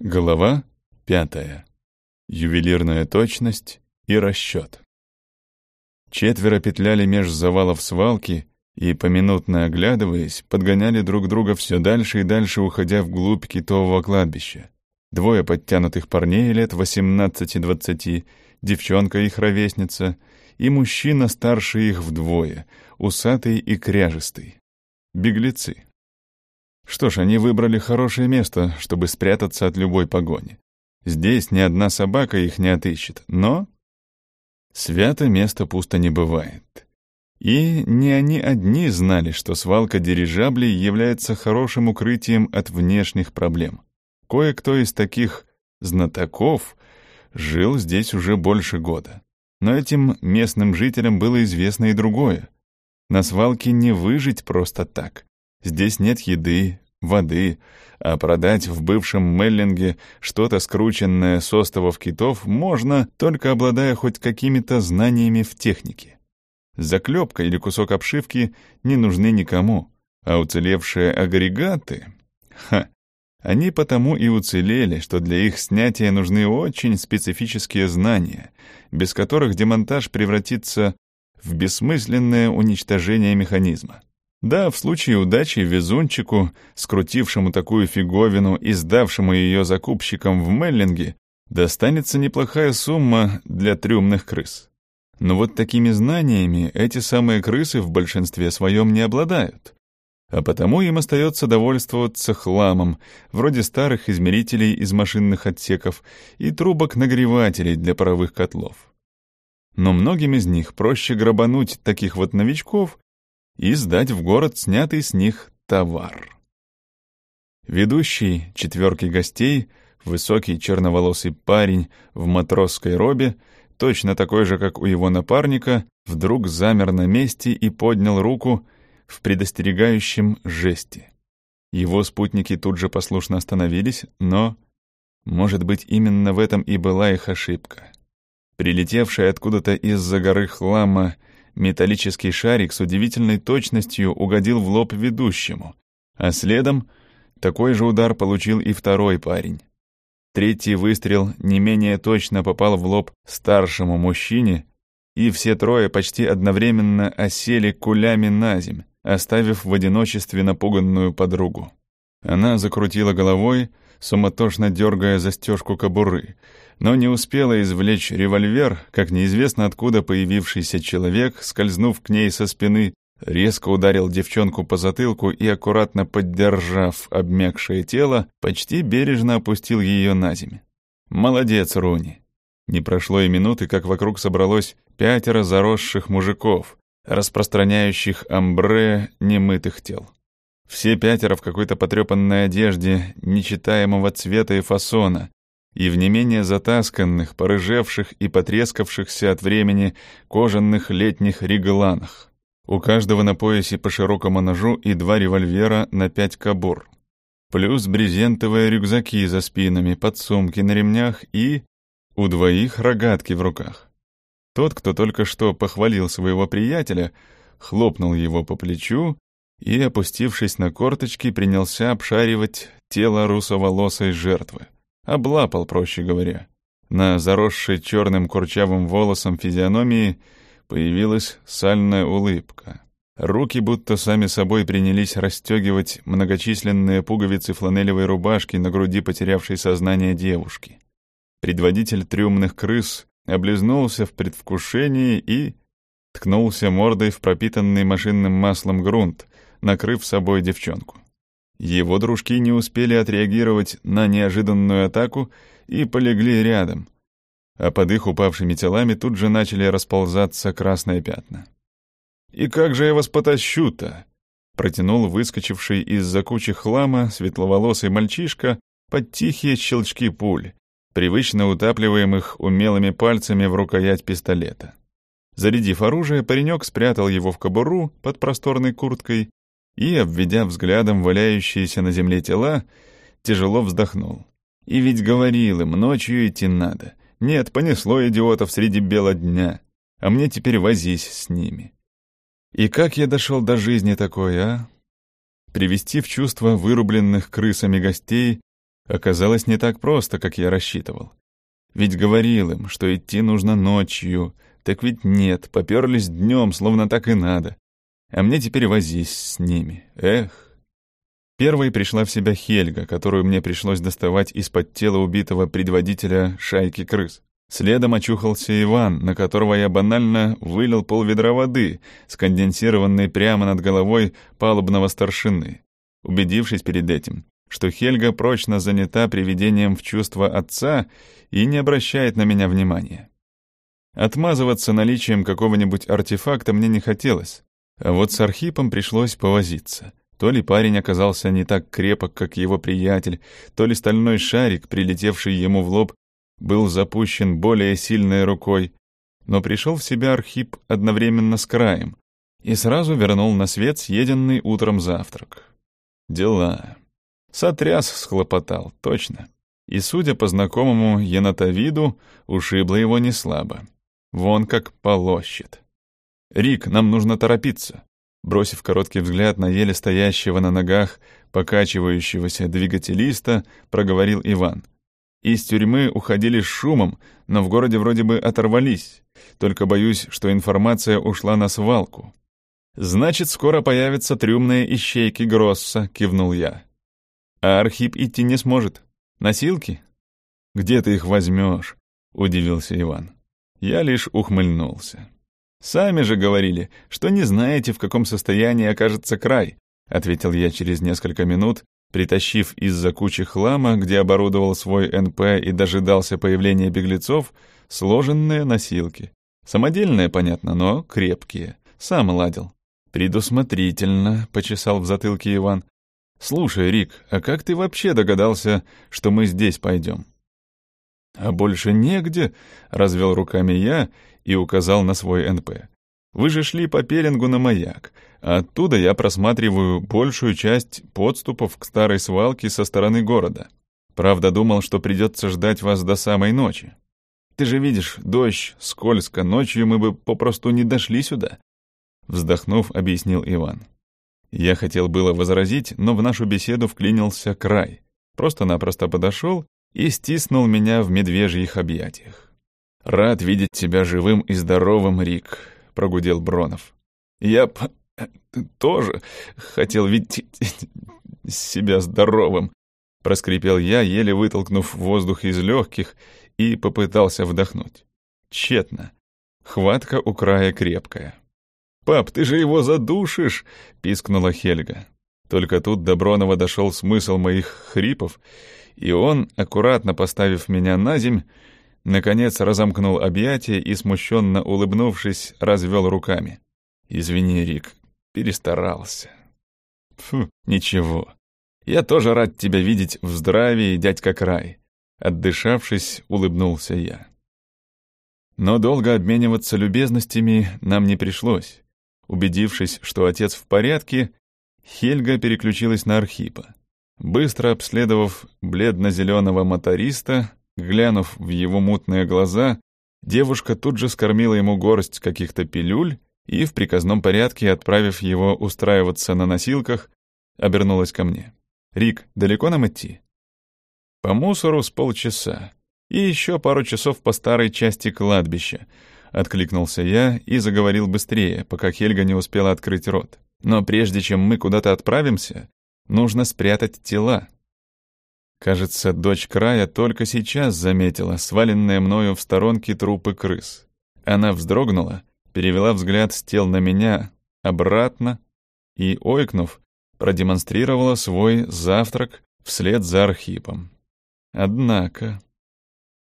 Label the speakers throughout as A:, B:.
A: Глава пятая. Ювелирная точность и расчет. Четверо петляли меж завалов свалки и, поминутно оглядываясь, подгоняли друг друга все дальше и дальше, уходя вглубь китового кладбища. Двое подтянутых парней лет 18-20, девчонка их ровесница, и мужчина старше их вдвое, усатый и кряжистый. Беглецы. Что ж, они выбрали хорошее место, чтобы спрятаться от любой погони. Здесь ни одна собака их не отыщет, но... Свято место пусто не бывает. И не они одни знали, что свалка дирижаблей является хорошим укрытием от внешних проблем. Кое-кто из таких знатоков жил здесь уже больше года. Но этим местным жителям было известно и другое. На свалке не выжить просто так. Здесь нет еды, воды, а продать в бывшем Меллинге что-то скрученное с остовов китов можно, только обладая хоть какими-то знаниями в технике. Заклепка или кусок обшивки не нужны никому, а уцелевшие агрегаты... Ха! Они потому и уцелели, что для их снятия нужны очень специфические знания, без которых демонтаж превратится в бессмысленное уничтожение механизма. Да, в случае удачи везунчику, скрутившему такую фиговину и сдавшему ее закупщикам в Меллинге, достанется неплохая сумма для трюмных крыс. Но вот такими знаниями эти самые крысы в большинстве своем не обладают. А потому им остается довольствоваться хламом, вроде старых измерителей из машинных отсеков и трубок-нагревателей для паровых котлов. Но многим из них проще грабануть таких вот новичков и сдать в город снятый с них товар. Ведущий четверки гостей, высокий черноволосый парень в матросской робе, точно такой же, как у его напарника, вдруг замер на месте и поднял руку в предостерегающем жесте. Его спутники тут же послушно остановились, но, может быть, именно в этом и была их ошибка. Прилетевшая откуда-то из-за горы хлама Металлический шарик с удивительной точностью угодил в лоб ведущему, а следом такой же удар получил и второй парень. Третий выстрел не менее точно попал в лоб старшему мужчине, и все трое почти одновременно осели кулями на земь, оставив в одиночестве напуганную подругу. Она закрутила головой, суматошно дергая застежку кобуры, но не успела извлечь револьвер, как неизвестно откуда появившийся человек, скользнув к ней со спины, резко ударил девчонку по затылку и, аккуратно поддержав обмякшее тело, почти бережно опустил ее на землю. «Молодец, Руни!» Не прошло и минуты, как вокруг собралось пятеро заросших мужиков, распространяющих амбре немытых тел. Все пятеро в какой-то потрепанной одежде нечитаемого цвета и фасона, и в не менее затасканных, порыжевших и потрескавшихся от времени кожаных летних регланах. У каждого на поясе по широкому ножу и два револьвера на пять кобур. Плюс брезентовые рюкзаки за спинами, подсумки на ремнях и... У двоих рогатки в руках. Тот, кто только что похвалил своего приятеля, хлопнул его по плечу и, опустившись на корточки, принялся обшаривать тело русоволосой жертвы. Облапал, проще говоря. На заросшей черным курчавым волосом физиономии появилась сальная улыбка. Руки будто сами собой принялись расстегивать многочисленные пуговицы фланелевой рубашки на груди потерявшей сознание девушки. Предводитель трюмных крыс облизнулся в предвкушении и ткнулся мордой в пропитанный машинным маслом грунт, накрыв собой девчонку. Его дружки не успели отреагировать на неожиданную атаку и полегли рядом, а под их упавшими телами тут же начали расползаться красные пятна. «И как же я вас потащу-то?» — протянул выскочивший из-за кучи хлама светловолосый мальчишка под тихие щелчки пуль, привычно утапливаемых умелыми пальцами в рукоять пистолета. Зарядив оружие, паренек спрятал его в кобуру под просторной курткой и, обведя взглядом валяющиеся на земле тела, тяжело вздохнул. И ведь говорил им, ночью идти надо. Нет, понесло идиотов среди бела дня, а мне теперь возись с ними. И как я дошел до жизни такой, а? Привести в чувство вырубленных крысами гостей, Оказалось не так просто, как я рассчитывал. Ведь говорил им, что идти нужно ночью, так ведь нет, поперлись днем, словно так и надо. А мне теперь возись с ними. Эх. Первой пришла в себя Хельга, которую мне пришлось доставать из-под тела убитого предводителя шайки крыс. Следом очухался Иван, на которого я банально вылил полведра воды, сконденсированной прямо над головой палубного старшины. Убедившись перед этим, что Хельга прочно занята приведением в чувство отца и не обращает на меня внимания. Отмазываться наличием какого-нибудь артефакта мне не хотелось, а вот с Архипом пришлось повозиться. То ли парень оказался не так крепок, как его приятель, то ли стальной шарик, прилетевший ему в лоб, был запущен более сильной рукой, но пришел в себя Архип одновременно с краем и сразу вернул на свет съеденный утром завтрак. Дела. Сотряс схлопотал, точно. И, судя по знакомому енотовиду, ушибло его не слабо. Вон как полощет. «Рик, нам нужно торопиться», бросив короткий взгляд на еле стоящего на ногах покачивающегося двигателиста, проговорил Иван. Из тюрьмы уходили с шумом, но в городе вроде бы оторвались. Только боюсь, что информация ушла на свалку. «Значит, скоро появятся трюмные ищейки Гросса», — кивнул я. «А Архип идти не сможет. Носилки?» «Где ты их возьмешь?» — удивился Иван. Я лишь ухмыльнулся. «Сами же говорили, что не знаете, в каком состоянии окажется край», — ответил я через несколько минут, притащив из-за кучи хлама, где оборудовал свой НП и дожидался появления беглецов, сложенные носилки. Самодельные, понятно, но крепкие. Сам ладил. «Предусмотрительно», — почесал в затылке Иван. «Слушай, Рик, а как ты вообще догадался, что мы здесь пойдем?» «А больше негде», — развел руками я и указал на свой НП. «Вы же шли по пеленгу на маяк, оттуда я просматриваю большую часть подступов к старой свалке со стороны города. Правда, думал, что придется ждать вас до самой ночи. Ты же видишь, дождь, скользко, ночью мы бы попросту не дошли сюда». Вздохнув, объяснил Иван. Я хотел было возразить, но в нашу беседу вклинился край. Просто-напросто подошел и стиснул меня в медвежьих объятиях. «Рад видеть тебя живым и здоровым, Рик», — прогудел Бронов. «Я тоже хотел видеть себя здоровым», — проскрипел я, еле вытолкнув воздух из легких, и попытался вдохнуть. Тщетно. Хватка у края крепкая. «Пап, ты же его задушишь!» — пискнула Хельга. Только тут до Бронова дошел смысл моих хрипов, и он, аккуратно поставив меня на земь, наконец разомкнул объятия и, смущенно улыбнувшись, развел руками. «Извини, Рик, перестарался». «Фу, ничего. Я тоже рад тебя видеть в здравии, дядька Край». Отдышавшись, улыбнулся я. Но долго обмениваться любезностями нам не пришлось. Убедившись, что отец в порядке, Хельга переключилась на Архипа. Быстро обследовав бледно-зеленого моториста, глянув в его мутные глаза, девушка тут же скормила ему горсть каких-то пилюль и, в приказном порядке, отправив его устраиваться на носилках, обернулась ко мне. «Рик, далеко нам идти?» «По мусору с полчаса. И еще пару часов по старой части кладбища», — откликнулся я и заговорил быстрее, пока Хельга не успела открыть рот. «Но прежде чем мы куда-то отправимся, Нужно спрятать тела. Кажется, дочь края только сейчас заметила сваленные мною в сторонке трупы крыс. Она вздрогнула, перевела взгляд с тел на меня, обратно и, ойкнув, продемонстрировала свой завтрак вслед за Архипом. Однако...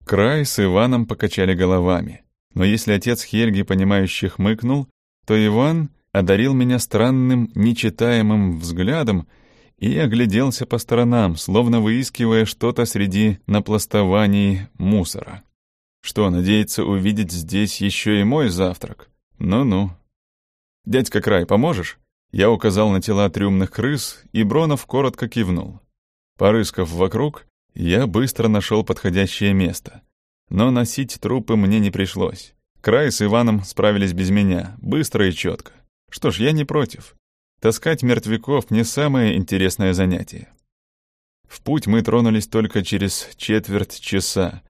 A: Край с Иваном покачали головами. Но если отец Хельги, понимающий, хмыкнул, то Иван одарил меня странным, нечитаемым взглядом и огляделся по сторонам, словно выискивая что-то среди напластований мусора. Что, надеется увидеть здесь еще и мой завтрак? Ну-ну. «Дядька Край, поможешь?» Я указал на тела трюмных крыс, и Бронов коротко кивнул. Порыскав вокруг, я быстро нашел подходящее место. Но носить трупы мне не пришлось. Край с Иваном справились без меня, быстро и четко. Что ж, я не против. Таскать мертвяков не самое интересное занятие. В путь мы тронулись только через четверть часа,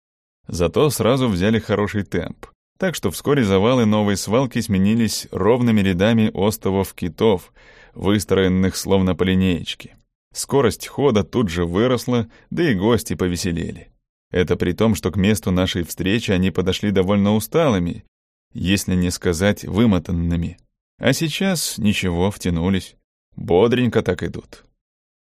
A: зато сразу взяли хороший темп. Так что вскоре завалы новой свалки сменились ровными рядами остовов китов, выстроенных словно по линеечке. Скорость хода тут же выросла, да и гости повеселели. Это при том, что к месту нашей встречи они подошли довольно усталыми, если не сказать вымотанными. А сейчас ничего, втянулись. Бодренько так идут.